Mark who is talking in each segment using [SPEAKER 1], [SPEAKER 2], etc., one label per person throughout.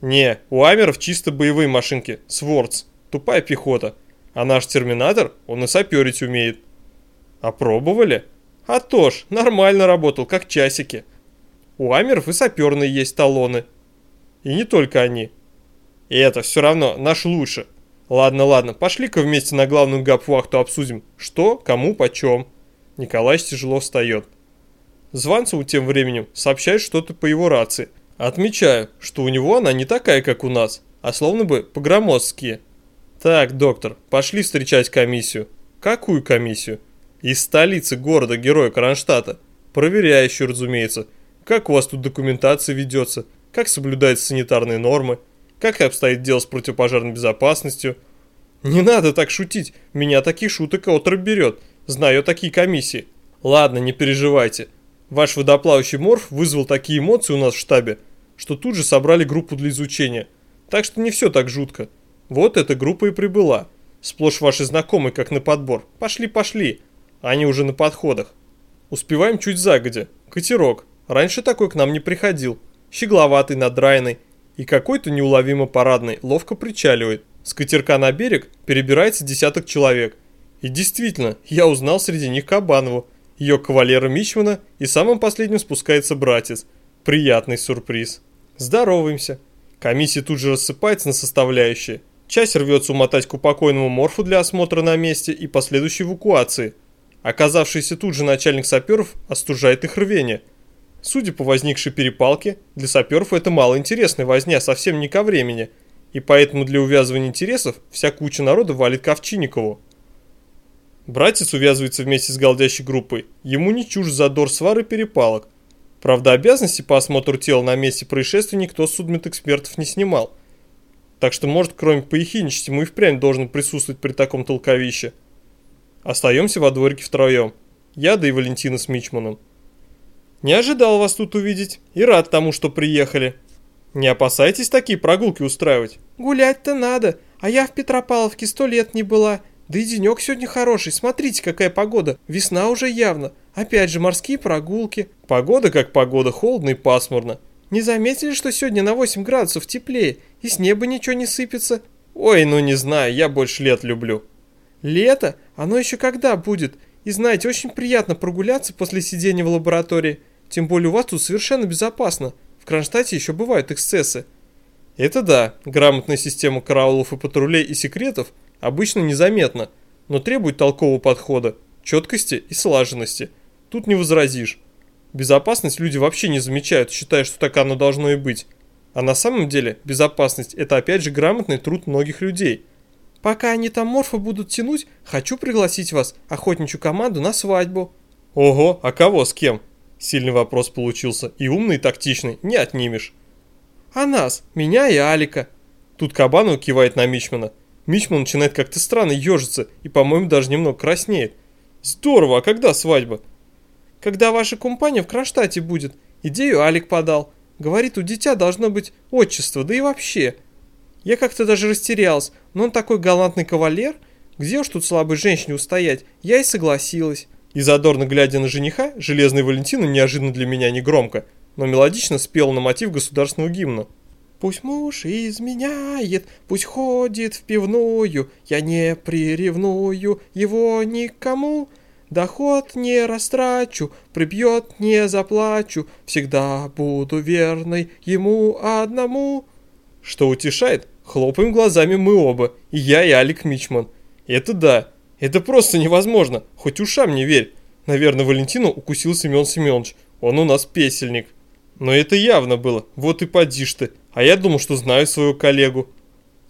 [SPEAKER 1] Не, у Амеров чисто боевые машинки, Свордс, тупая пехота. А наш Терминатор, он и саперить умеет. А пробовали? А то ж, нормально работал, как часики. У Амеров и саперные есть талоны. И не только они. И это все равно наш лучше. Ладно, ладно, пошли-ка вместе на главную гапвахту обсудим, что, кому, почем. Николай тяжело встает. Званцеву тем временем сообщает что-то по его рации. Отмечаю, что у него она не такая, как у нас, а словно бы по-громоздкие. Так, доктор, пошли встречать комиссию. Какую комиссию? Из столицы города-героя Кронштадта. Проверяющую, разумеется. Как у вас тут документация ведется, как соблюдаются санитарные нормы, как обстоит дело с противопожарной безопасностью. Не надо так шутить, меня таких шуток отрыв берет. Знаю такие комиссии. Ладно, не переживайте. Ваш водоплавающий морф вызвал такие эмоции у нас в штабе, что тут же собрали группу для изучения. Так что не все так жутко. Вот эта группа и прибыла. Сплошь ваши знакомые, как на подбор. Пошли, пошли. Они уже на подходах. Успеваем чуть загодя. Катерок. Раньше такой к нам не приходил. Щегловатый, надраенный. И какой-то неуловимо парадный ловко причаливает. С катерка на берег перебирается десяток человек. И действительно, я узнал среди них Кабанову, ее кавалера Мичмана, и самым последним спускается братец. Приятный сюрприз. Здороваемся. Комиссия тут же рассыпается на составляющие. Часть рвется умотать к упокойному морфу для осмотра на месте и последующей эвакуации. Оказавшийся тут же начальник саперов остужает их рвение. Судя по возникшей перепалке, для саперов это малоинтересная возня, совсем не ко времени. И поэтому для увязывания интересов вся куча народа валит к Овчинникову. Братец увязывается вместе с голдящей группой. Ему не чужд задор свары перепалок. Правда, обязанности по осмотру тела на месте происшествия никто с судмедэкспертов не снимал. Так что, может, кроме поехиничать, ему и впрямь должен присутствовать при таком толковище. Остаемся во дворике втроем. Я да и Валентина с Мичманом. Не ожидал вас тут увидеть и рад тому, что приехали. Не опасайтесь такие прогулки устраивать.
[SPEAKER 2] Гулять-то надо, а я в Петропавловке сто лет не была. Да и денек сегодня хороший, смотрите, какая погода. Весна уже явно. Опять же, морские прогулки.
[SPEAKER 1] Погода как погода, холодно и пасмурно.
[SPEAKER 2] Не заметили, что сегодня на 8 градусов теплее, и с неба ничего не сыпется?
[SPEAKER 1] Ой, ну не знаю, я больше лет люблю.
[SPEAKER 2] Лето? Оно еще когда будет? И знаете, очень приятно прогуляться после сидения в лаборатории. Тем более у вас тут совершенно безопасно. В Кронштадте еще бывают эксцессы.
[SPEAKER 1] Это да, грамотная система караулов и патрулей и секретов обычно незаметна, но требует толкового подхода, четкости и слаженности. Тут не возразишь. Безопасность люди вообще не замечают, считая, что так оно должно и быть. А на самом деле безопасность – это опять же грамотный труд многих людей.
[SPEAKER 2] Пока они там морфы будут тянуть, хочу пригласить вас, охотничью команду, на свадьбу.
[SPEAKER 1] Ого, а кого с кем? Сильный вопрос получился, и умный, и тактичный, не отнимешь.
[SPEAKER 2] А нас, меня и Алика.
[SPEAKER 1] Тут Кабанов кивает на Мичмана. Мичман начинает как-то странно ежиться и, по-моему, даже немного краснеет. Здорово, а когда свадьба?
[SPEAKER 2] Когда ваша компания в Кронштадте будет. Идею Алик подал. Говорит, у дитя должно быть отчество, да и вообще. Я как-то даже растерялась, но он такой галантный кавалер. Где уж тут слабой женщине устоять? Я и согласилась.
[SPEAKER 1] И задорно глядя на жениха, Железный Валентина неожиданно для меня негромко, но мелодично спел на мотив государственного гимна.
[SPEAKER 2] Пусть муж изменяет, пусть ходит в пивную, я не приревную его никому. Доход не растрачу, прибьет не заплачу, всегда буду верной ему одному.
[SPEAKER 1] Что утешает, хлопаем глазами мы оба, и я, и Алик Мичман. Это да, это просто невозможно, хоть ушам не верь. Наверное, Валентину укусил Семен Семенович, он у нас песельник. Но это явно было, вот и поди ты, а я думал, что знаю своего коллегу.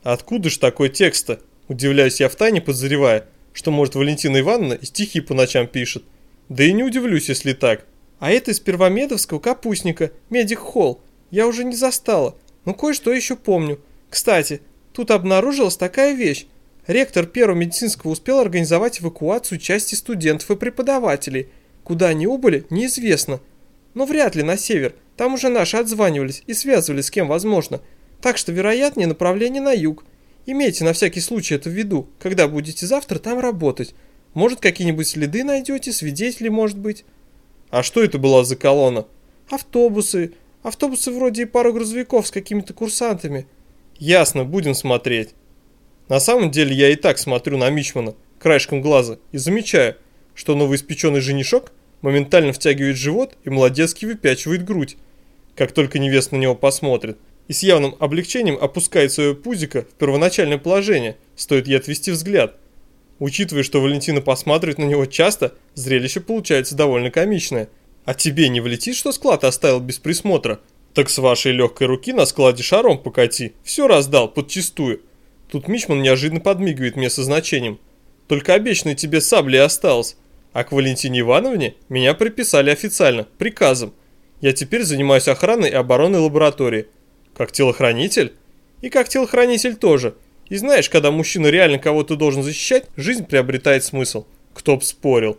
[SPEAKER 1] Откуда ж такой текст-то? Удивляюсь я втайне, подозревая что, может, Валентина Ивановна и стихи по ночам пишет. Да и не удивлюсь, если так.
[SPEAKER 2] А это из Первомедовского капустника, Медик Холл. Я уже не застала, но кое-что еще помню. Кстати, тут обнаружилась такая вещь. Ректор первого медицинского успел организовать эвакуацию части студентов и преподавателей. Куда они убыли, неизвестно. Но вряд ли на север. Там уже наши отзванивались и связывались с кем возможно. Так что вероятнее направление на юг. Имейте на всякий случай это в виду, когда будете завтра там работать. Может, какие-нибудь следы найдете, свидетели, может быть.
[SPEAKER 1] А что это была за колонна?
[SPEAKER 2] Автобусы. Автобусы вроде и пару грузовиков с какими-то курсантами.
[SPEAKER 1] Ясно, будем смотреть. На самом деле я и так смотрю на Мичмана краешком глаза и замечаю, что новоиспеченный женишок моментально втягивает живот и молодецки выпячивает грудь, как только невеста на него посмотрит, и с явным облегчением опускает свое пузико в первоначальное положение, стоит ей отвести взгляд. Учитывая, что Валентина посматривает на него часто, зрелище получается довольно комичное. А тебе не влетит, что склад оставил без присмотра? Так с вашей легкой руки на складе шаром покати. Все раздал, подчистую. Тут Мичман неожиданно подмигивает мне со значением. Только обещанной тебе сабли осталось. А к Валентине Ивановне меня приписали официально, приказом. Я теперь занимаюсь охраной и обороной лаборатории. Как телохранитель? И как телохранитель тоже – и знаешь, когда мужчина реально кого-то должен защищать, жизнь приобретает смысл. Кто б спорил.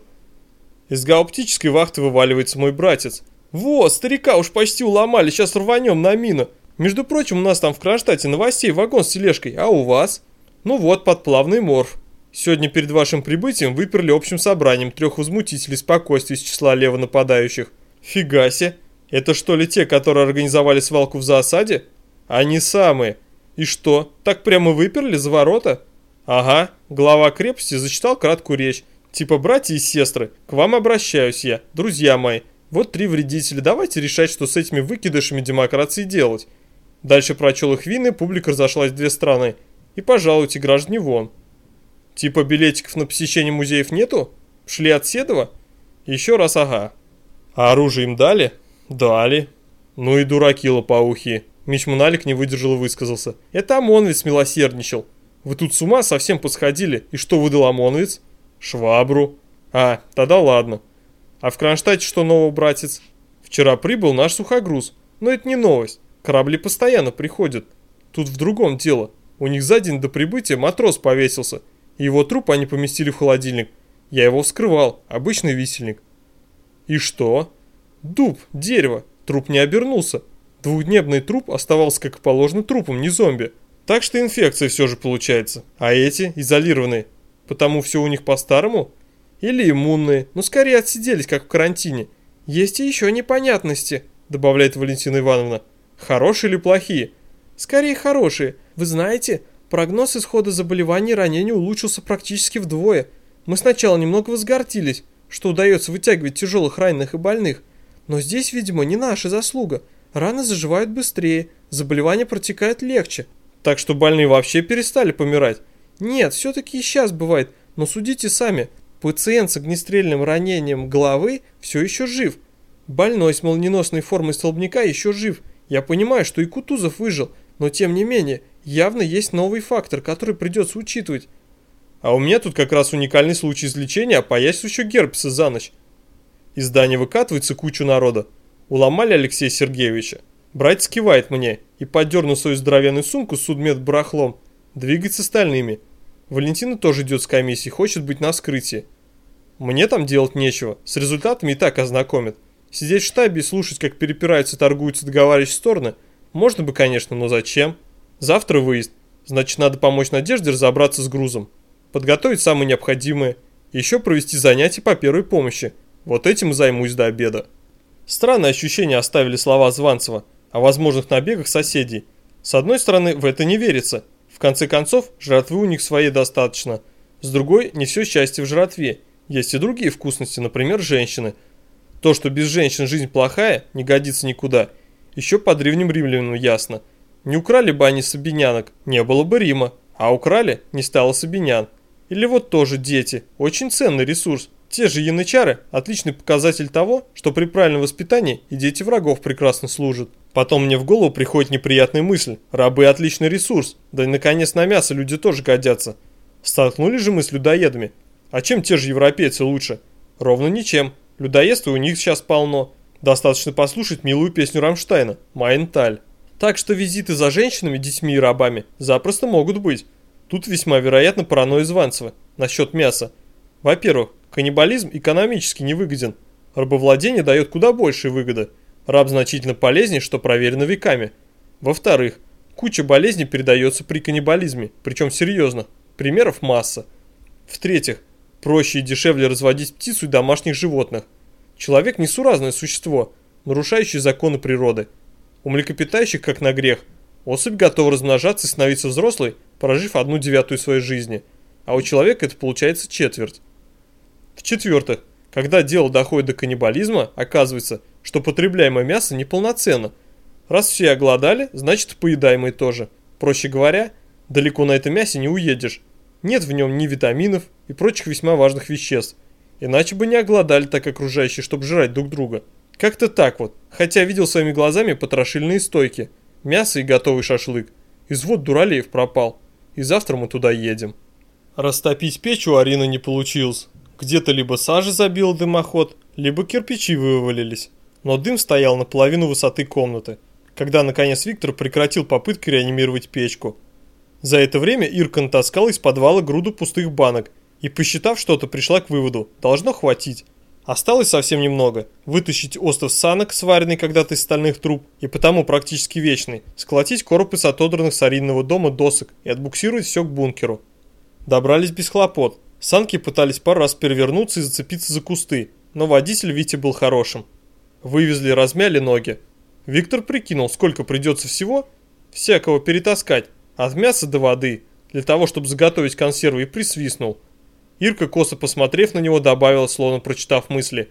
[SPEAKER 1] Из гауптической вахты вываливается мой братец. Вот, старика уж почти уломали, сейчас рванем на мину. Между прочим, у нас там в Кронштадте новостей вагон с тележкой, а у вас? Ну вот, подплавный морф. Сегодня перед вашим прибытием выперли общим собранием трех возмутителей спокойствия из числа левонападающих. Фига себе. Это что ли те, которые организовали свалку в засаде? Они самые. И что, так прямо выперли за ворота? Ага, глава крепости зачитал краткую речь. Типа, братья и сестры, к вам обращаюсь я, друзья мои. Вот три вредителя, давайте решать, что с этими выкидышами демократии делать. Дальше прочел их вины, публика разошлась в две стороны. И пожалуйте, граждане, вон. Типа билетиков на посещение музеев нету? Шли от Седова? Еще раз ага. А оружие им дали? Дали. Ну и дураки лопоухие. Мичманалик не выдержал и высказался. «Это ОМОНовец милосердничал. Вы тут с ума совсем посходили. И что выдал ОМОНовец?» «Швабру». «А, тогда ладно. А в Кронштадте что нового, братец?» «Вчера прибыл наш сухогруз. Но это не новость. Корабли постоянно приходят. Тут в другом дело. У них за день до прибытия матрос повесился. И его труп они поместили в холодильник. Я его вскрывал. Обычный висельник». «И что?» «Дуб, дерево. Труп не обернулся. Двухдневный труп оставался как положено трупом, не зомби. Так что инфекция все же получается. А эти изолированные. Потому все у них по-старому? Или иммунные, но скорее отсиделись, как в карантине. Есть и еще непонятности, добавляет Валентина Ивановна. Хорошие или плохие? Скорее хорошие. Вы знаете, прогноз исхода заболеваний и ранений улучшился практически вдвое. Мы сначала немного возгортились, что удается вытягивать тяжелых раненых и больных. Но здесь, видимо, не наша заслуга. Раны заживают быстрее, заболевания протекают легче. Так что больные вообще перестали помирать. Нет, все-таки и сейчас бывает, но судите сами. Пациент с огнестрельным ранением головы все еще жив. Больной с молниеносной формой столбняка еще жив. Я понимаю, что и Кутузов выжил, но тем не менее, явно есть новый фактор, который придется учитывать. А у меня тут как раз уникальный случай излечения опоясывающего герпеса за ночь. Из здания выкатывается кучу народа. Уломали Алексея Сергеевича. Братец кивает мне и, поддернув свою здоровенную сумку с судмед барахлом, двигается с остальными. Валентина тоже идет с комиссией, хочет быть на вскрытии. Мне там делать нечего, с результатами и так ознакомят. Сидеть в штабе и слушать, как перепираются, торгуются договаривающие стороны, можно бы, конечно, но зачем? Завтра выезд, значит надо помочь Надежде разобраться с грузом. Подготовить самое необходимое. Еще провести занятия по первой помощи. Вот этим займусь до обеда. Странное ощущение оставили слова Званцева о возможных набегах соседей. С одной стороны, в это не верится. В конце концов, жратвы у них своей достаточно. С другой, не все счастье в жратве. Есть и другие вкусности, например, женщины. То, что без женщин жизнь плохая, не годится никуда. Еще по древним римлянам ясно. Не украли бы они сабинянок, не было бы Рима. А украли, не стало сабинян. Или вот тоже дети, очень ценный ресурс. Те же янычары – отличный показатель того, что при правильном воспитании и дети врагов прекрасно служат. Потом мне в голову приходит неприятная мысль. Рабы – отличный ресурс. Да и наконец на мясо люди тоже годятся. Столкнулись же мы с людоедами. А чем те же европейцы лучше? Ровно ничем. Людоедства у них сейчас полно. Достаточно послушать милую песню Рамштайна «Майнталь». Так что визиты за женщинами, детьми и рабами запросто могут быть. Тут весьма вероятно паранойя Званцева насчет мяса. Во-первых, Каннибализм экономически невыгоден. Рабовладение дает куда больше выгоды. Раб значительно полезнее, что проверено веками. Во-вторых, куча болезней передается при каннибализме, причем серьезно. Примеров масса. В-третьих, проще и дешевле разводить птицу и домашних животных. Человек несуразное существо, нарушающее законы природы. У млекопитающих, как на грех, особь готова размножаться и становиться взрослой, прожив одну девятую своей жизни, а у человека это получается четверть. В-четвертых, когда дело доходит до каннибализма, оказывается, что потребляемое мясо неполноценно. Раз все оголодали, значит поедаемые тоже. Проще говоря, далеко на этом мясе не уедешь. Нет в нем ни витаминов и прочих весьма важных веществ. Иначе бы не оголодали так окружающие, чтобы жрать друг друга. Как-то так вот, хотя видел своими глазами потрошильные стойки. Мясо и готовый шашлык. Извод Дуралеев пропал. И завтра мы туда едем. Растопить печь у Арины не получилось. Где-то либо сажа забила дымоход, либо кирпичи вывалились. Но дым стоял на половину высоты комнаты, когда наконец Виктор прекратил попытки реанимировать печку. За это время Ирка натаскала из подвала груду пустых банок и, посчитав что-то, пришла к выводу – должно хватить. Осталось совсем немного. Вытащить остров санок, сваренный когда-то из стальных труб, и потому практически вечный, сколотить короб из отодранных с арийного дома досок и отбуксировать все к бункеру. Добрались без хлопот. Санки пытались пару раз перевернуться и зацепиться за кусты, но водитель Вити был хорошим. Вывезли, размяли ноги. Виктор прикинул, сколько придется всего всякого перетаскать, от мяса до воды, для того, чтобы заготовить консервы, и присвистнул. Ирка, косо посмотрев на него, добавила, словно прочитав мысли.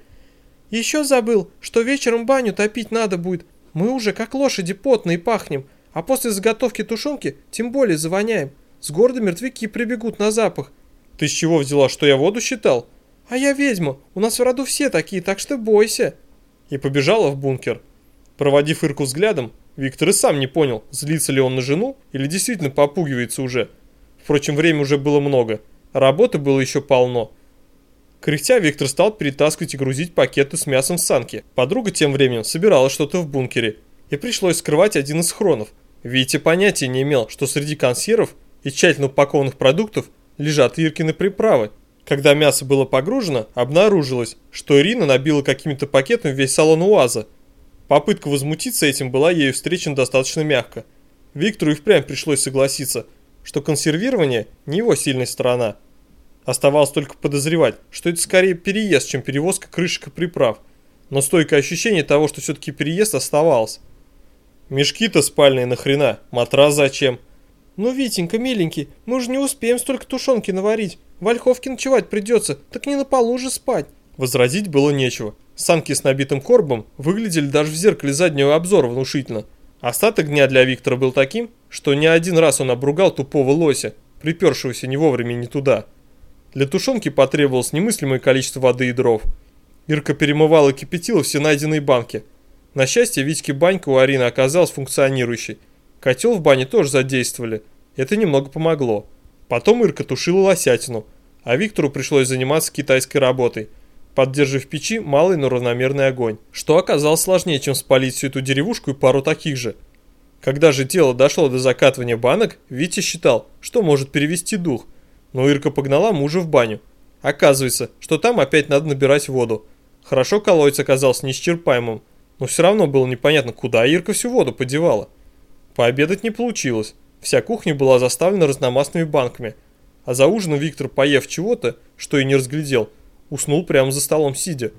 [SPEAKER 2] «Еще забыл, что вечером баню топить надо будет. Мы уже как лошади потные пахнем, а после заготовки тушенки тем более завоняем. С города мертвяки прибегут на запах.
[SPEAKER 1] Ты с чего взяла, что я воду считал?
[SPEAKER 2] А я ведьма, у нас в роду все такие, так что бойся.
[SPEAKER 1] И побежала в бункер. Проводив Ирку взглядом, Виктор и сам не понял, злится ли он на жену или действительно попугивается уже. Впрочем, время уже было много, работы было еще полно. Кряхтя, Виктор стал перетаскивать и грузить пакеты с мясом в санки. Подруга тем временем собирала что-то в бункере, и пришлось скрывать один из хронов. Витя понятия не имел, что среди консервов и тщательно упакованных продуктов лежат Иркины приправы. Когда мясо было погружено, обнаружилось, что Ирина набила какими-то пакетами весь салон УАЗа. Попытка возмутиться этим была ею встречена достаточно мягко. Виктору и впрямь пришлось согласиться, что консервирование не его сильная сторона. Оставалось только подозревать, что это скорее переезд, чем перевозка крышек и приправ. Но стойкое ощущение того, что все-таки переезд оставалось. Мешки-то спальные нахрена, матрас зачем?
[SPEAKER 2] «Ну, Витенька, миленький, мы уже не успеем столько тушенки наварить. В Ольховке ночевать придется, так не на полу же спать».
[SPEAKER 1] Возразить было нечего. Санки с набитым корбом выглядели даже в зеркале заднего обзора внушительно. Остаток дня для Виктора был таким, что не один раз он обругал тупого лося, припершегося не вовремя не туда. Для тушенки потребовалось немыслимое количество воды и дров. Ирка перемывала и кипятила все найденные банки. На счастье, Витьке банька у Арины оказалась функционирующей. Котел в бане тоже задействовали, это немного помогло. Потом Ирка тушила лосятину, а Виктору пришлось заниматься китайской работой, поддерживая в печи малый, но равномерный огонь, что оказалось сложнее, чем спалить всю эту деревушку и пару таких же. Когда же дело дошло до закатывания банок, Витя считал, что может перевести дух, но Ирка погнала мужа в баню. Оказывается, что там опять надо набирать воду. Хорошо колодец оказался неисчерпаемым, но все равно было непонятно, куда Ирка всю воду подевала. Пообедать не получилось. Вся кухня была заставлена разномастными банками. А за ужином Виктор, поев чего-то, что и не разглядел, уснул прямо за столом сидя.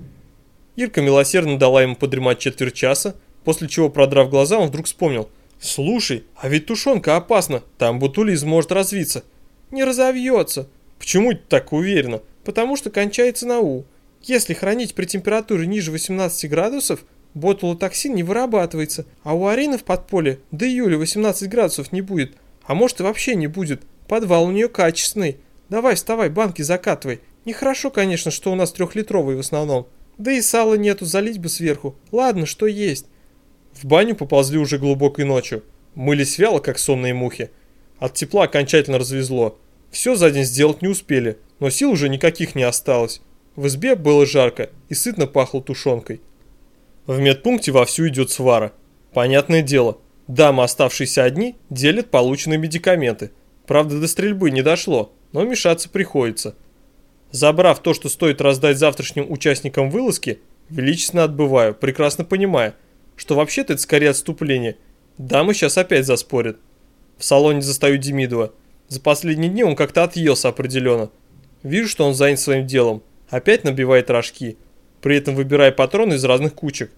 [SPEAKER 1] Ирка милосердно дала ему подремать четверть часа, после чего, продрав глаза, он вдруг вспомнил. «Слушай, а ведь тушенка опасна, там ботулизм может развиться».
[SPEAKER 2] «Не разовьется».
[SPEAKER 1] «Почему ты так уверена?»
[SPEAKER 2] «Потому что кончается на У. Если хранить при температуре ниже 18 градусов, Ботулотоксин не вырабатывается, а у Арины в подполе до июля 18 градусов не будет, а может и вообще не будет. Подвал у нее качественный. Давай, вставай, банки закатывай. Нехорошо, конечно, что у нас трехлитровый в основном. Да и сала нету, залить бы сверху. Ладно, что есть.
[SPEAKER 1] В баню поползли уже глубокой ночью. Мылись вяло, как сонные мухи. От тепла окончательно развезло. Все за день сделать не успели, но сил уже никаких не осталось. В избе было жарко и сытно пахло тушенкой. В медпункте вовсю идет свара. Понятное дело, дамы, оставшиеся одни, делят полученные медикаменты. Правда, до стрельбы не дошло, но мешаться приходится. Забрав то, что стоит раздать завтрашним участникам вылазки, величественно отбываю, прекрасно понимая, что вообще-то это скорее отступление. Дамы сейчас опять заспорят. В салоне застаю Демидова. За последние дни он как-то отъелся определенно. Вижу, что он занят своим делом. Опять набивает рожки при этом выбирая патроны из разных кучек.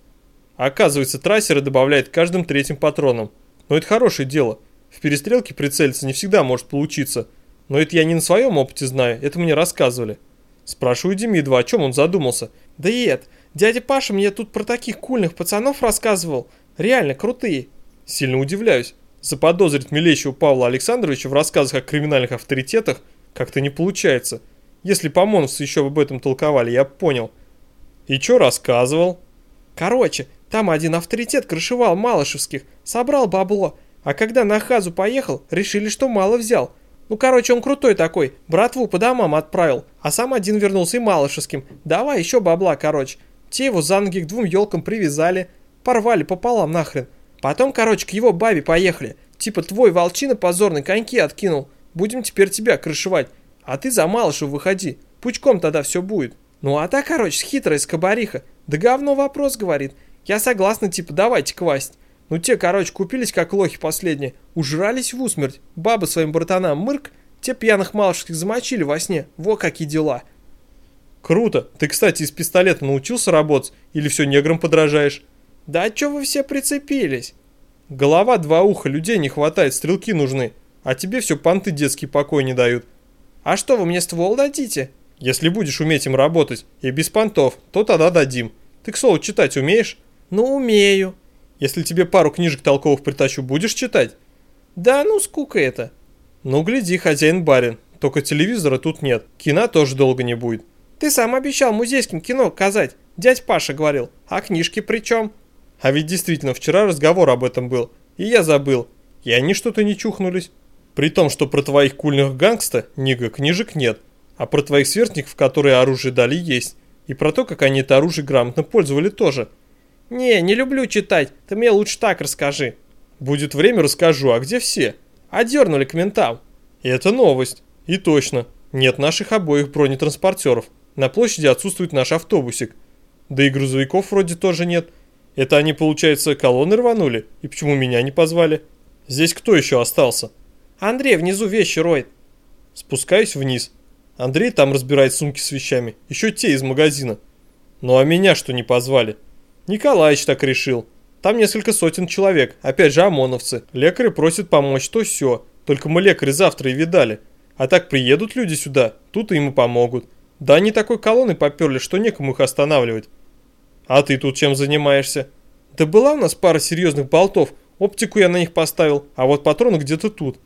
[SPEAKER 1] А оказывается, трассеры добавляют каждым третьим патроном. Но это хорошее дело. В перестрелке прицелиться не всегда может получиться. Но это я не на своем опыте знаю, это мне рассказывали. Спрашиваю Демидова, о чем он задумался.
[SPEAKER 2] Да нет, дядя Паша мне тут про таких кульных пацанов рассказывал. Реально крутые.
[SPEAKER 1] Сильно удивляюсь. Заподозрить милейшего Павла Александровича в рассказах о криминальных авторитетах как-то не получается. Если помоновцы еще об этом толковали, я понял. И что рассказывал?
[SPEAKER 2] Короче, там один авторитет крышевал Малышевских, собрал бабло, а когда на Хазу поехал, решили, что мало взял. Ну, короче, он крутой такой, братву по домам отправил, а сам один вернулся и Малышевским. Давай еще бабла, короче. Те его за ноги к двум елкам привязали, порвали пополам нахрен. Потом, короче, к его бабе поехали. Типа твой волчина позорный коньки откинул. Будем теперь тебя крышевать. А ты за Малышев выходи. Пучком тогда все будет. Ну а так, короче, хитрая скобариха. Да говно вопрос, говорит. Я согласна, типа, давайте квасть. Ну те, короче, купились как лохи последние, ужрались в усмерть. Бабы своим братанам мырк, те пьяных малышских замочили во сне. Во какие дела.
[SPEAKER 1] Круто. Ты, кстати, из пистолета научился работать или все неграм подражаешь?
[SPEAKER 2] Да чё вы все прицепились?
[SPEAKER 1] Голова два уха, людей не хватает, стрелки нужны. А тебе все понты детский покой не дают.
[SPEAKER 2] А что, вы мне ствол дадите?
[SPEAKER 1] Если будешь уметь им работать и без понтов, то тогда дадим. Ты, к слову, читать умеешь?
[SPEAKER 2] Ну, умею.
[SPEAKER 1] Если тебе пару книжек толковых притащу, будешь читать?
[SPEAKER 2] Да ну, скука это.
[SPEAKER 1] Ну, гляди, хозяин-барин. Только телевизора тут нет. Кино тоже долго не будет.
[SPEAKER 2] Ты сам обещал музейским кино казать. Дядь Паша говорил. А книжки при чем?
[SPEAKER 1] А ведь действительно, вчера разговор об этом был. И я забыл. И они что-то не чухнулись. При том, что про твоих кульных гангста, Нига, книжек нет. А про твоих сверстников, которые оружие дали, есть. И про то, как они это оружие грамотно пользовали тоже.
[SPEAKER 2] «Не, не люблю читать, ты мне лучше так расскажи».
[SPEAKER 1] «Будет время, расскажу, а где все?»
[SPEAKER 2] «Одернули к ментам».
[SPEAKER 1] «Это новость. И точно, нет наших обоих бронетранспортеров. На площади отсутствует наш автобусик. Да и грузовиков вроде тоже нет. Это они, получается, колонны рванули? И почему меня не позвали? Здесь кто еще остался?»
[SPEAKER 2] «Андрей внизу вещи роет».
[SPEAKER 1] Спускаюсь вниз. Андрей там разбирает сумки с вещами, еще те из магазина. Ну а меня что не позвали? Николаевич так решил. Там несколько сотен человек, опять же ОМОНовцы. Лекари просят помочь, то все. Только мы лекари завтра и видали. А так приедут люди сюда, тут им и помогут. Да они такой колонной поперли, что некому их останавливать. А ты тут чем занимаешься? Да была у нас пара серьезных болтов, оптику я на них поставил, а вот патроны где-то тут.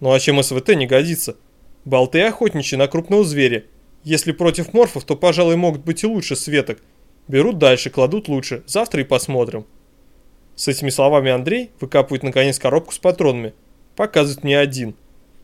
[SPEAKER 1] Ну а чем СВТ не годится? Болты охотничьи на крупного зверя. Если против морфов, то, пожалуй, могут быть и лучше светок. Берут дальше, кладут лучше. Завтра и посмотрим. С этими словами Андрей выкапывает наконец коробку с патронами. Показывает мне один.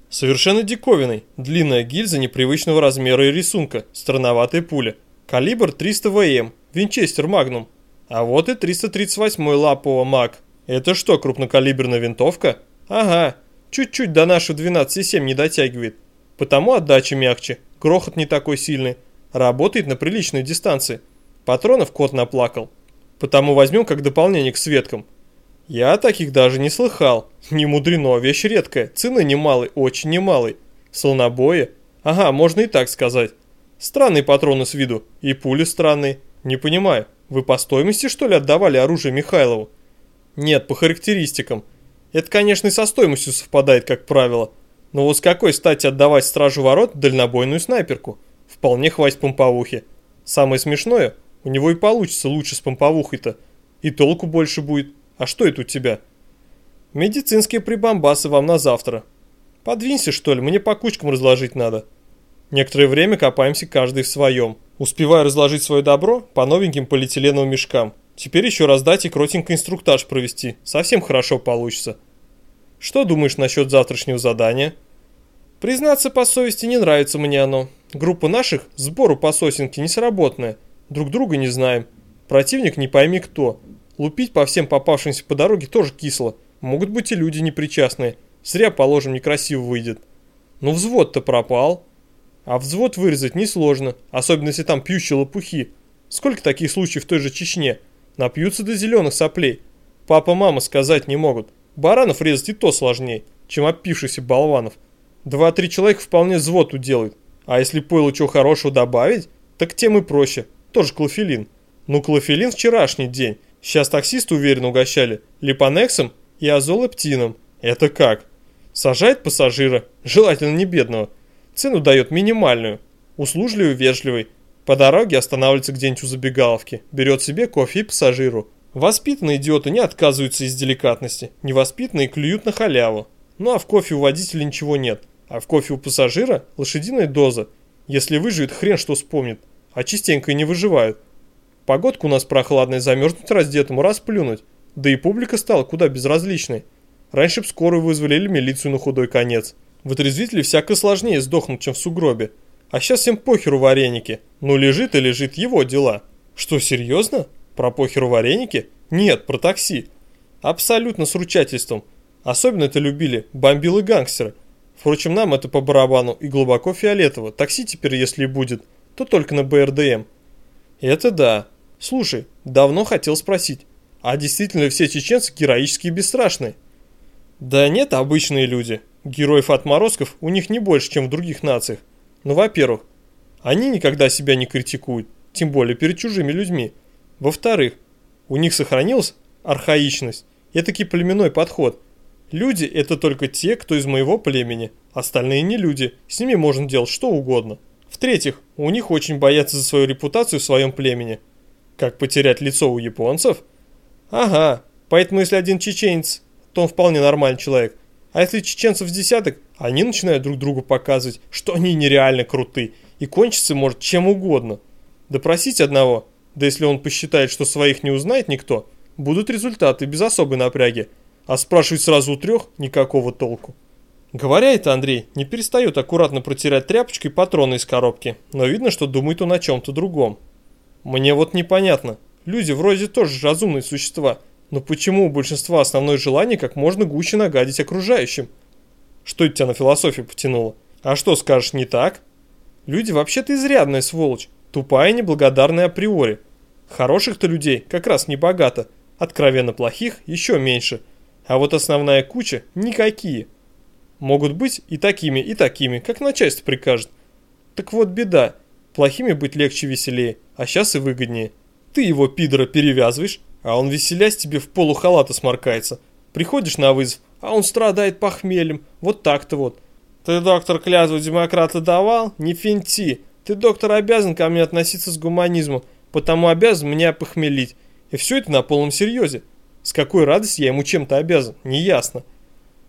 [SPEAKER 1] Совершенно диковинный. Длинная гильза непривычного размера и рисунка. Странноватая пуля. Калибр 300 ВМ. Винчестер Магнум. А вот и 338 лапового МАК. Это что, крупнокалиберная винтовка? Ага. Чуть-чуть до нашего 12,7 не дотягивает. Потому отдача мягче. Грохот не такой сильный. Работает на приличной дистанции. Патронов кот наплакал. Потому возьмем как дополнение к светкам. Я таких даже не слыхал. Не мудрено, вещь редкая, цены немалой, очень немалой. Слонобои? Ага, можно и так сказать. Странные патроны с виду, и пули странные. Не понимаю, вы по стоимости что ли отдавали оружие Михайлову? Нет, по характеристикам. Это, конечно, и со стоимостью совпадает, как правило. Но вот с какой стати отдавать стражу ворот дальнобойную снайперку? Вполне хватит помповухи. Самое смешное, у него и получится лучше с помповухой-то. И толку больше будет. А что это у тебя? Медицинские прибамбасы вам на завтра. Подвинься, что ли, мне по кучкам разложить надо. Некоторое время копаемся каждый в своем. Успеваю разложить свое добро по новеньким полиэтиленовым мешкам. Теперь еще раздать и кротенько инструктаж провести. Совсем хорошо получится. Что думаешь насчет завтрашнего задания? Признаться по совести, не нравится мне оно. Группа наших сбору по сосенке несработанная. Друг друга не знаем. Противник не пойми кто. Лупить по всем попавшимся по дороге тоже кисло. Могут быть и люди непричастные. Зря, положим, некрасиво выйдет. Но взвод-то пропал. А взвод вырезать несложно, особенно если там пьющие лопухи. Сколько таких случаев в той же Чечне? Напьются до зеленых соплей. Папа-мама сказать не могут. Баранов резать и то сложнее, чем опившихся болванов. Два-три человека вполне взвод уделают. А если пойло чего хорошего добавить, так тем и проще тоже клофелин. Ну, клофелин вчерашний день. Сейчас таксисты уверенно угощали липонексом и азолептином. Это как? Сажает пассажира, желательно не бедного. Цену дает минимальную. Услужливый, вежливый. По дороге останавливается где-нибудь у забегаловки. Берет себе кофе и пассажиру. Воспитанные идиоты не отказываются из деликатности. Невоспитанные клюют на халяву. Ну а в кофе у водителя ничего нет. А в кофе у пассажира лошадиная доза. Если выживет, хрен что вспомнит. А частенько и не выживают. Погодка у нас прохладная, замерзнуть раздетому, расплюнуть. Да и публика стала куда безразличной. Раньше б скорую вызвали или милицию на худой конец. В отрезвителе всяко сложнее сдохнуть, чем в сугробе. А сейчас всем похеру вареники. Ну лежит и лежит его дела. Что, серьезно? Про похеру вареники? Нет, про такси. Абсолютно с ручательством. Особенно это любили бомбилы гангстеры. Впрочем, нам это по барабану и глубоко фиолетово. Такси теперь, если будет, то только на БРДМ. Это да. Слушай, давно хотел спросить, а действительно все чеченцы героические и бесстрашные? Да нет, обычные люди. Героев-отморозков у них не больше, чем в других нациях. Ну, во-первых, они никогда себя не критикуют, тем более перед чужими людьми. Во-вторых, у них сохранилась архаичность, этакий племенной подход. Люди – это только те, кто из моего племени, остальные не люди, с ними можно делать что угодно. В-третьих, у них очень боятся за свою репутацию в своем племени. Как потерять лицо у японцев? Ага, поэтому если один чеченец, то он вполне нормальный человек. А если чеченцев с десяток, они начинают друг другу показывать, что они нереально круты, и кончится может чем угодно. Допросить одного, да если он посчитает, что своих не узнает никто, будут результаты без особой напряги, а спрашивать сразу у трех никакого толку. Говоря это, Андрей не перестает аккуратно протирать тряпочкой патроны из коробки, но видно, что думает он о чем-то другом. Мне вот непонятно, люди вроде тоже разумные существа, но почему у большинства основное желание как можно гуще нагадить окружающим? Что это тебя на философию потянуло? А что скажешь, не так? Люди вообще-то изрядная сволочь, тупая и неблагодарная априори. Хороших-то людей как раз не богато, откровенно плохих еще меньше, а вот основная куча никакие. Могут быть и такими, и такими, как начальство прикажет. Так вот беда, плохими быть легче веселее, а сейчас и выгоднее. Ты его, пидора, перевязываешь, а он веселясь тебе в полухалата сморкается. Приходишь на вызов, а он страдает похмельем. Вот так-то вот. Ты, доктор, клятву демократа давал? Не финти. Ты, доктор, обязан ко мне относиться с гуманизмом, потому обязан меня похмелить. И все это на полном серьезе. С какой радости я ему чем-то обязан, неясно.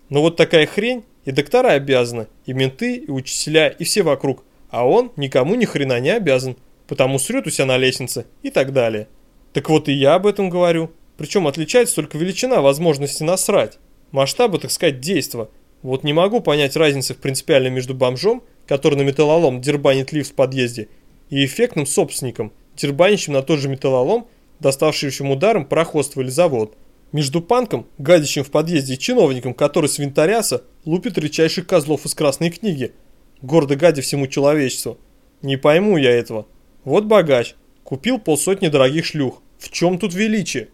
[SPEAKER 1] Но вот такая хрень, и доктора обязаны, и менты, и учителя, и все вокруг. А он никому ни хрена не обязан, потому срет у себя на лестнице и так далее. Так вот и я об этом говорю. Причем отличается только величина возможности насрать масштаба, так сказать, действа. Вот не могу понять разницы в принципиально между бомжом, который на металлолом дербанит лифт в подъезде, и эффектным собственником, дербанищем на тот же металлолом, доставшим ударом или завод. Между панком, гадящим в подъезде, и чиновником, который с винтаряса лупит редчайших козлов из красной книги, гордо гадя всему человечеству. Не пойму я этого. Вот богач, купил полсотни дорогих шлюх. В чем тут величие?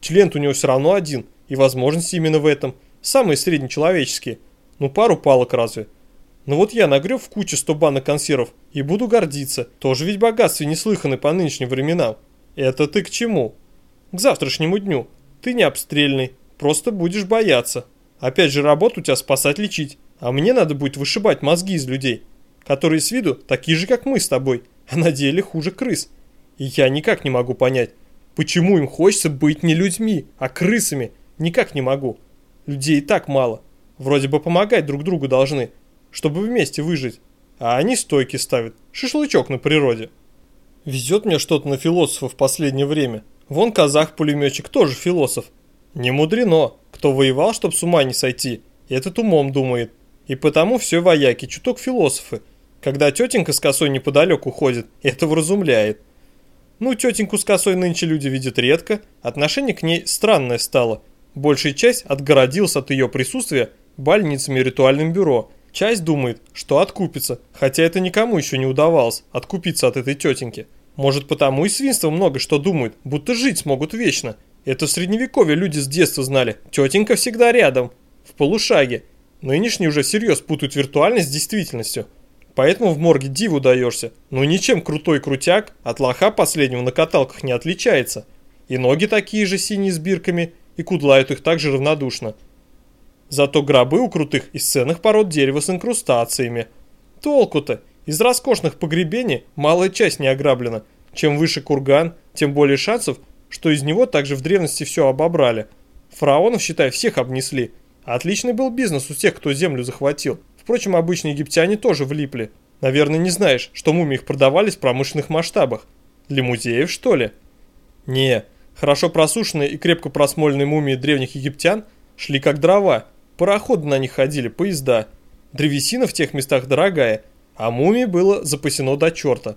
[SPEAKER 1] Член у него все равно один – и возможности именно в этом. Самые среднечеловеческие. Ну пару палок разве. Но вот я нагреб в кучу 100 банок консервов и буду гордиться. Тоже ведь богатство неслыханное по нынешним временам. Это ты к чему? К завтрашнему дню. Ты не обстрельный, просто будешь бояться. Опять же, работа у тебя спасать лечить. А мне надо будет вышибать мозги из людей, которые с виду такие же, как мы с тобой, а на деле хуже крыс. И я никак не могу понять, почему им хочется быть не людьми, а крысами, Никак не могу. Людей и так мало. Вроде бы помогать друг другу должны, чтобы вместе выжить. А они стойки ставят. Шашлычок на природе. Везет мне что-то на философа в последнее время. Вон казах-пулеметчик тоже философ. Не мудрено. Кто воевал, чтоб с ума не сойти, этот умом думает. И потому все вояки, чуток философы. Когда тетенька с косой неподалеку ходит, это вразумляет. Ну, тетеньку с косой нынче люди видят редко, отношение к ней странное стало – Большая часть отгородился от ее присутствия больницами и ритуальным бюро. Часть думает, что откупится, хотя это никому еще не удавалось, откупиться от этой тетеньки. Может потому и свинство много что думают, будто жить смогут вечно. Это в средневековье люди с детства знали, тетенька всегда рядом, в полушаге. Нынешние уже всерьез путают виртуальность с действительностью. Поэтому в морге диву даешься, но ничем крутой крутяк от лоха последнего на каталках не отличается. И ноги такие же синие с бирками, и кудлают их также равнодушно. Зато гробы у крутых из ценных пород дерева с инкрустациями. Толку-то, из роскошных погребений малая часть не ограблена. Чем выше курган, тем более шансов, что из него также в древности все обобрали. Фараонов, считай, всех обнесли. Отличный был бизнес у тех, кто землю захватил. Впрочем, обычные египтяне тоже влипли. Наверное, не знаешь, что мумии их продавались в промышленных масштабах. Для музеев, что ли? Не, хорошо просушенные и крепко просмоленные мумии древних египтян шли как дрова. Пароходы на них ходили, поезда. Древесина в тех местах дорогая, а мумий было запасено до черта.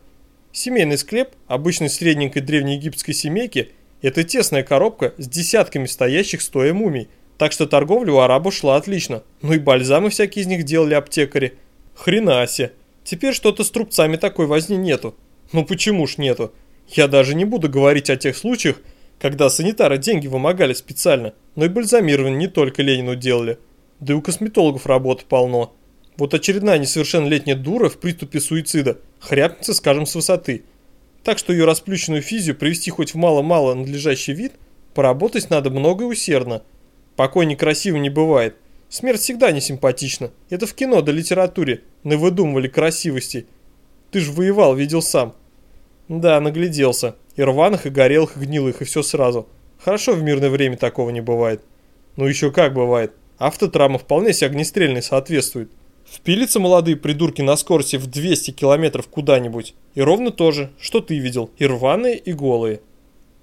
[SPEAKER 1] Семейный склеп обычной средненькой древнеегипетской семейки – это тесная коробка с десятками стоящих стоя мумий, так что торговля у арабов шла отлично. Ну и бальзамы всякие из них делали аптекари. Хрена себе. Теперь что-то с трубцами такой возни нету. Ну почему ж нету? Я даже не буду говорить о тех случаях, когда санитары деньги вымогали специально, но и бальзамирование не только Ленину делали. Да и у косметологов работы полно. Вот очередная несовершеннолетняя дура в приступе суицида хряпнется, скажем, с высоты. Так что ее расплющенную физию привести хоть в мало-мало надлежащий вид, поработать надо много и усердно. Покой красивым не бывает. Смерть всегда не симпатична. Это в кино да литературе навыдумывали красивостей. Ты ж воевал, видел сам. Да, нагляделся. И рваных, и горелых, и гнилых, и все сразу. Хорошо в мирное время такого не бывает. Ну еще как бывает. Автотрама вполне себе огнестрельной соответствует. Впилятся молодые придурки на скорости в 200 километров куда-нибудь. И ровно то же, что ты видел. И рваные, и голые.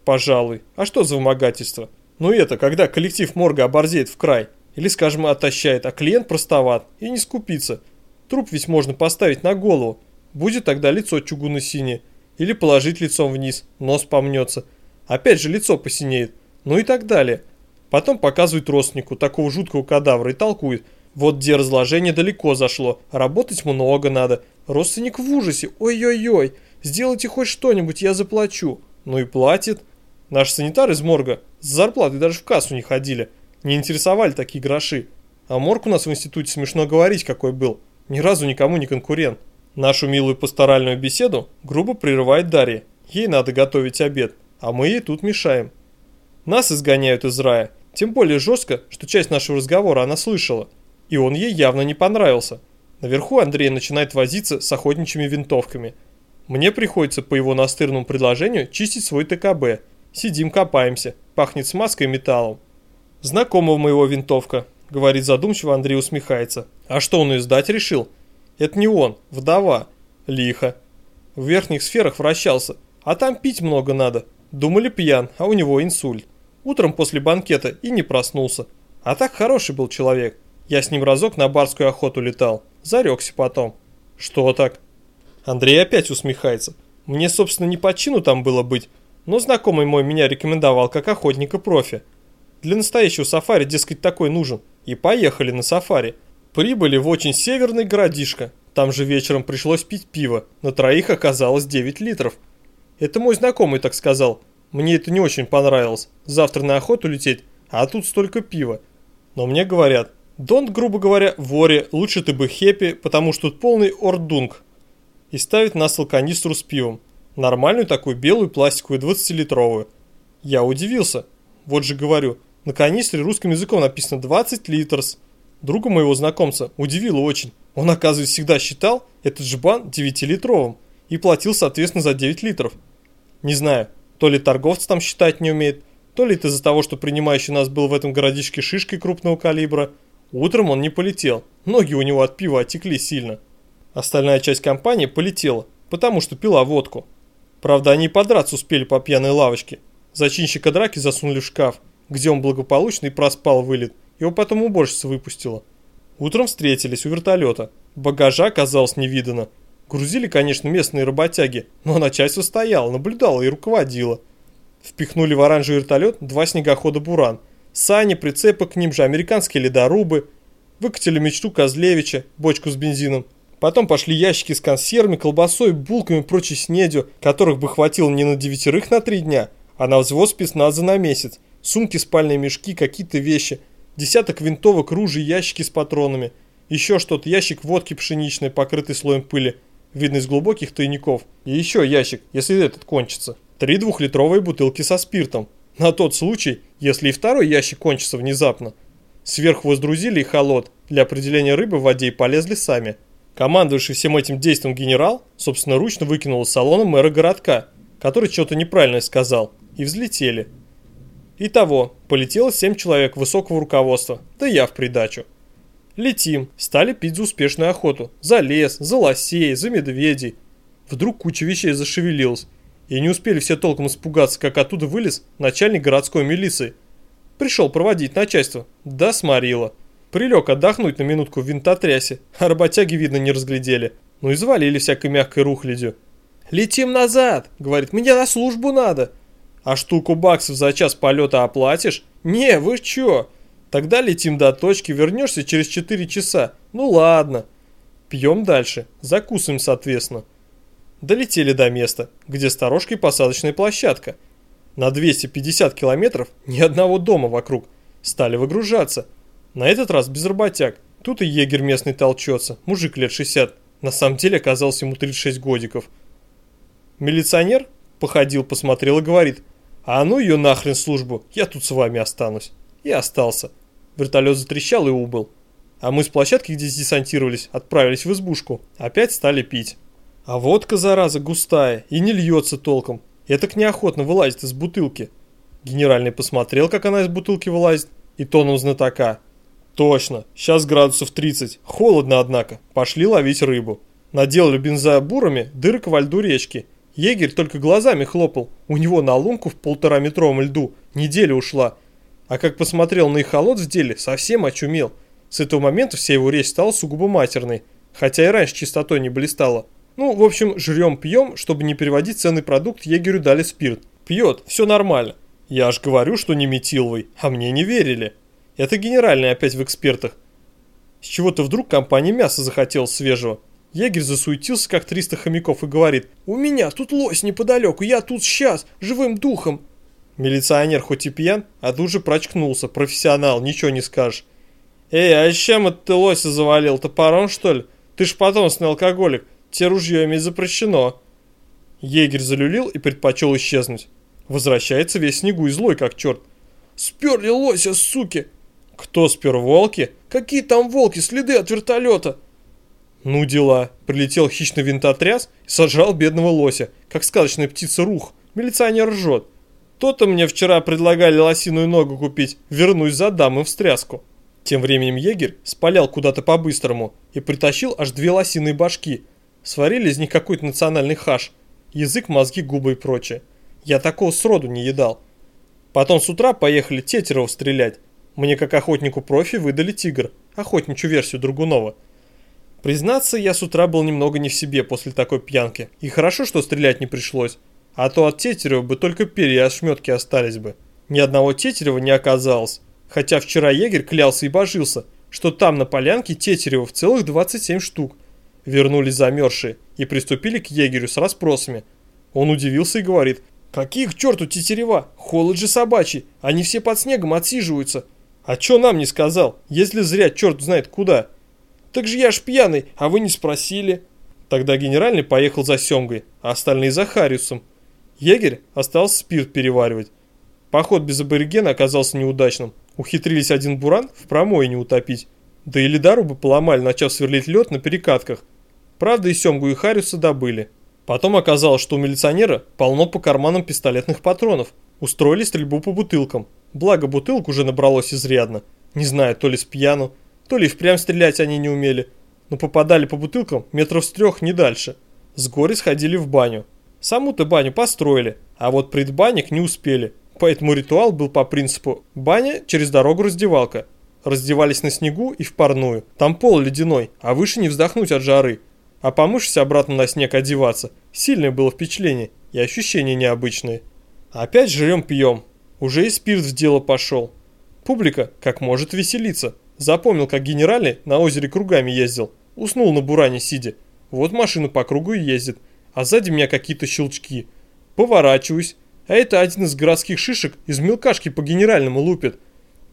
[SPEAKER 1] Пожалуй. А что за вымогательство? Ну это, когда коллектив морга оборзеет в край. Или, скажем, отощает, а клиент простоват и не скупится. Труп ведь можно поставить на голову. Будет тогда лицо чугунно-синее. Или положить лицом вниз, нос помнется. Опять же лицо посинеет. Ну и так далее. Потом показывает родственнику такого жуткого кадавра и толкует. Вот где разложение далеко зашло, работать много надо. Родственник в ужасе, ой-ой-ой, сделайте хоть что-нибудь, я заплачу. Ну и платит. Наш санитар из морга с зарплатой даже в кассу не ходили. Не интересовали такие гроши. А морг у нас в институте смешно говорить какой был. Ни разу никому не конкурент. Нашу милую пасторальную беседу грубо прерывает Дарья. Ей надо готовить обед, а мы ей тут мешаем. Нас изгоняют из рая, тем более жестко, что часть нашего разговора она слышала. И он ей явно не понравился. Наверху Андрей начинает возиться с охотничьими винтовками. Мне приходится по его настырному предложению чистить свой ТКБ. Сидим, копаемся, пахнет смазкой и металлом. «Знакомого моего винтовка», — говорит задумчиво, Андрей усмехается. «А что он ее сдать решил?» «Это не он, вдова». «Лихо». В верхних сферах вращался, а там пить много надо. Думали пьян, а у него инсульт. Утром после банкета и не проснулся. А так хороший был человек. Я с ним разок на барскую охоту летал. Зарекся потом. Что так? Андрей опять усмехается. Мне, собственно, не по чину там было быть, но знакомый мой меня рекомендовал как охотника-профи. Для настоящего сафари, дескать, такой нужен. И поехали на сафари. Прибыли в очень северный городишко. Там же вечером пришлось пить пиво. На троих оказалось 9 литров. Это мой знакомый так сказал. Мне это не очень понравилось. Завтра на охоту лететь, а тут столько пива. Но мне говорят, Донт, грубо говоря, воре, лучше ты бы хеппи, потому что тут полный ордунг. И ставит на стол канистру с пивом. Нормальную такую белую пластиковую 20-литровую. Я удивился. Вот же говорю, на канистре русским языком написано 20 литрс. Друга моего знакомца удивило очень. Он, оказывается, всегда считал этот жбан 9-литровым и платил, соответственно, за 9 литров. Не знаю, то ли торговцы там считать не умеет, то ли это из-за того, что принимающий нас был в этом городишке шишкой крупного калибра. Утром он не полетел, ноги у него от пива отекли сильно. Остальная часть компании полетела, потому что пила водку. Правда, они подраться успели по пьяной лавочке. Зачинщика драки засунули в шкаф, где он благополучно и проспал вылет. Его потом уборщица выпустила. Утром встретились у вертолета. Багажа оказалось не видано. Грузили, конечно, местные работяги, но начальство стояло, наблюдало и руководило. Впихнули в оранжевый вертолет два снегохода «Буран». Сани, прицепы к ним же, американские ледорубы. Выкатили мечту Козлевича, бочку с бензином. Потом пошли ящики с консервами, колбасой, булками и прочей снедью, которых бы хватило не на девятерых на три дня, а на взвод спецназа на месяц. Сумки, спальные мешки, какие-то вещи. Десяток винтовок, ружей, ящики с патронами. Еще что-то, ящик водки пшеничной, покрытый слоем пыли видно из глубоких тайников. И еще ящик, если этот кончится. Три двухлитровые бутылки со спиртом. На тот случай, если и второй ящик кончится внезапно. Сверху воздрузили и холод, для определения рыбы в воде и полезли сами. Командующий всем этим действием генерал, собственно, ручно выкинул из салона мэра городка, который что-то неправильно сказал, и взлетели. Итого, полетело семь человек высокого руководства, да я в придачу. Летим, стали пить за успешную охоту, за лес, за лосей, за медведей. Вдруг куча вещей зашевелилась, и не успели все толком испугаться, как оттуда вылез начальник городской милиции. Пришел проводить начальство, да сморило. Прилег отдохнуть на минутку в винтотрясе, а работяги, видно, не разглядели. Ну и завалили всякой мягкой рухлядью. «Летим назад!» — говорит, «мне на службу надо!» «А штуку баксов за час полета оплатишь?» «Не, вы чё?» «Тогда летим до точки, вернешься через 4 часа. Ну ладно». Пьем дальше, закусываем соответственно. Долетели до места, где сторожка и посадочная площадка. На 250 километров ни одного дома вокруг. Стали выгружаться. На этот раз без работяг. Тут и егерь местный толчется, мужик лет 60. На самом деле оказался ему 36 годиков. Милиционер походил, посмотрел и говорит, а ну ее нахрен службу, я тут с вами останусь. И остался. Вертолет затрещал и убыл. А мы с площадки, где десантировались, отправились в избушку. Опять стали пить. А водка, зараза, густая и не льется толком. Это к неохотно вылазит из бутылки. Генеральный посмотрел, как она из бутылки вылазит, и тоном знатока. Точно, сейчас градусов 30. Холодно, однако. Пошли ловить рыбу. Наделали бензобурами дырок во льду речки. Егерь только глазами хлопал. У него на лунку в полтораметровом льду неделя ушла. А как посмотрел на их холод в деле, совсем очумел. С этого момента вся его речь стала сугубо матерной. Хотя и раньше чистотой не блистала. Ну, в общем, жрем-пьем, чтобы не переводить ценный продукт, егерю дали спирт. Пьет, все нормально. Я аж говорю, что не метиловый, а мне не верили. Это генеральный опять в экспертах. С чего-то вдруг компания мяса захотела свежего. Егерь засуетился, как 300 хомяков, и говорит, «У меня тут лось неподалеку, я тут сейчас, живым духом». Милиционер хоть и пьян, а тут же прочкнулся, профессионал, ничего не скажешь. «Эй, а чем это ты лося завалил, топором что ли? Ты ж потомственный алкоголик, те ружье иметь запрещено». Егерь залюлил и предпочел исчезнуть. Возвращается весь снегу и злой, как черт. «Сперли лося, суки!» «Кто спер, волки?» «Какие там волки? Следы от вертолета!» Ну дела. Прилетел хищный винтотряс и сожрал бедного лося, как сказочная птица рух. Милиционер ржет. То-то мне вчера предлагали лосиную ногу купить, вернусь за дамы в встряску. Тем временем егерь спалял куда-то по-быстрому и притащил аж две лосиные башки. Сварили из них какой-то национальный хаш. Язык, мозги, губы и прочее. Я такого сроду не едал. Потом с утра поехали Тетерова стрелять. Мне как охотнику профи выдали тигр, охотничью версию Другунова. Признаться, я с утра был немного не в себе после такой пьянки. И хорошо, что стрелять не пришлось. А то от Тетерева бы только перья и ошметки остались бы. Ни одного Тетерева не оказалось. Хотя вчера егерь клялся и божился, что там на полянке Тетеревов целых 27 штук. Вернулись замерзшие и приступили к егерю с расспросами. Он удивился и говорит, «Какие к черту тетерева? Холод же собачий, они все под снегом отсиживаются». «А чё нам не сказал, если зря черт знает куда?» «Так же я ж пьяный, а вы не спросили». Тогда генеральный поехал за семгой, а остальные за Хариусом. Егерь остался спирт переваривать. Поход без аборигена оказался неудачным. Ухитрились один буран в промоине утопить. Да и ледорубы поломали, начав сверлить лед на перекатках. Правда, и семгу, и Хариуса добыли. Потом оказалось, что у милиционера полно по карманам пистолетных патронов. Устроили стрельбу по бутылкам. Благо бутылок уже набралось изрядно. Не знаю, то ли с пьяну, то ли впрямь стрелять они не умели, но попадали по бутылкам метров с трех, не дальше. С горы сходили в баню. Саму-то баню построили, а вот предбанник не успели, поэтому ритуал был по принципу «баня через дорогу раздевалка». Раздевались на снегу и в парную. Там пол ледяной, а выше не вздохнуть от жары. А помывшись обратно на снег одеваться, сильное было впечатление и ощущения необычные. Опять жрем-пьем. Уже и спирт в дело пошел. Публика как может веселиться. Запомнил, как генеральный на озере кругами ездил. Уснул на буране сидя. Вот машина по кругу и ездит. А сзади меня какие-то щелчки. Поворачиваюсь. А это один из городских шишек из мелкашки по генеральному лупит.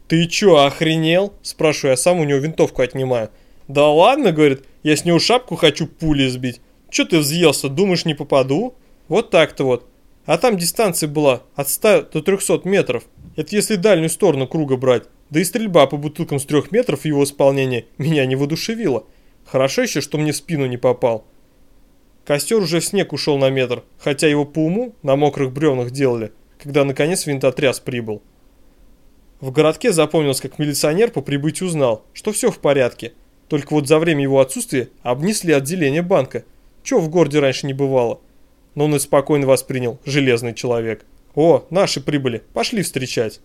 [SPEAKER 1] «Ты чё, охренел?» Спрашиваю, я сам у него винтовку отнимаю. «Да ладно», говорит, я с него шапку хочу пули сбить. Чё ты взъелся, думаешь не попаду?» Вот так-то вот. А там дистанция была от 100 до 300 метров. Это если дальнюю сторону круга брать. Да и стрельба по бутылкам с трех метров его исполнении меня не воодушевила. Хорошо еще, что мне в спину не попал. Костер уже в снег ушел на метр, хотя его по уму на мокрых бревнах делали, когда наконец винтотряс прибыл. В городке запомнилось, как милиционер по прибытию узнал, что все в порядке. Только вот за время его отсутствия обнесли отделение банка. Чего в городе раньше не бывало. Но он и спокойно воспринял, железный человек. «О, наши прибыли, пошли встречать».